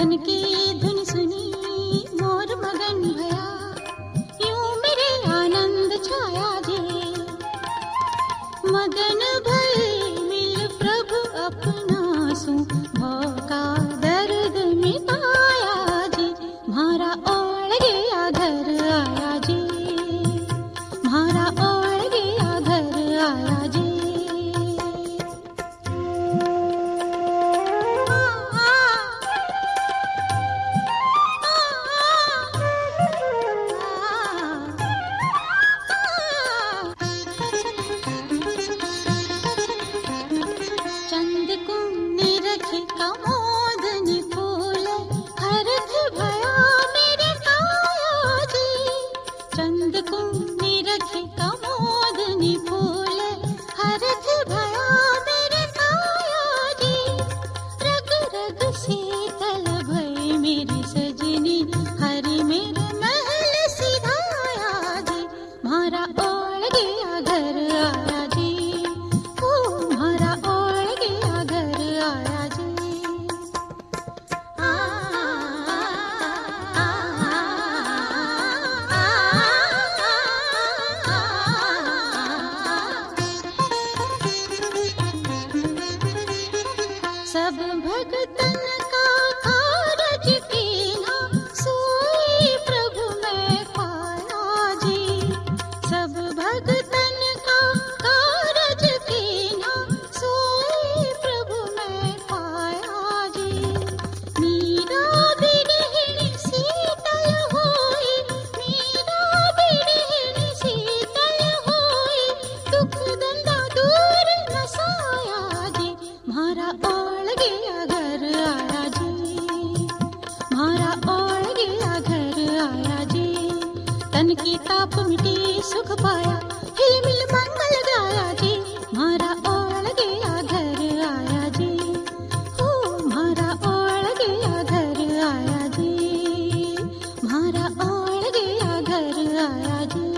धन की धुन सुनी मोर मगन भया यूं मेरे आनंद छाया जे। मगन Come. सब भगतन तन की ताप मिटी सुख पाया। हिल मिल मंगल गाया जी, मारा ओल गया घर आया जी। ओ, मारा ओल गया घर आया जी, मारा ओल गया घर आया जी।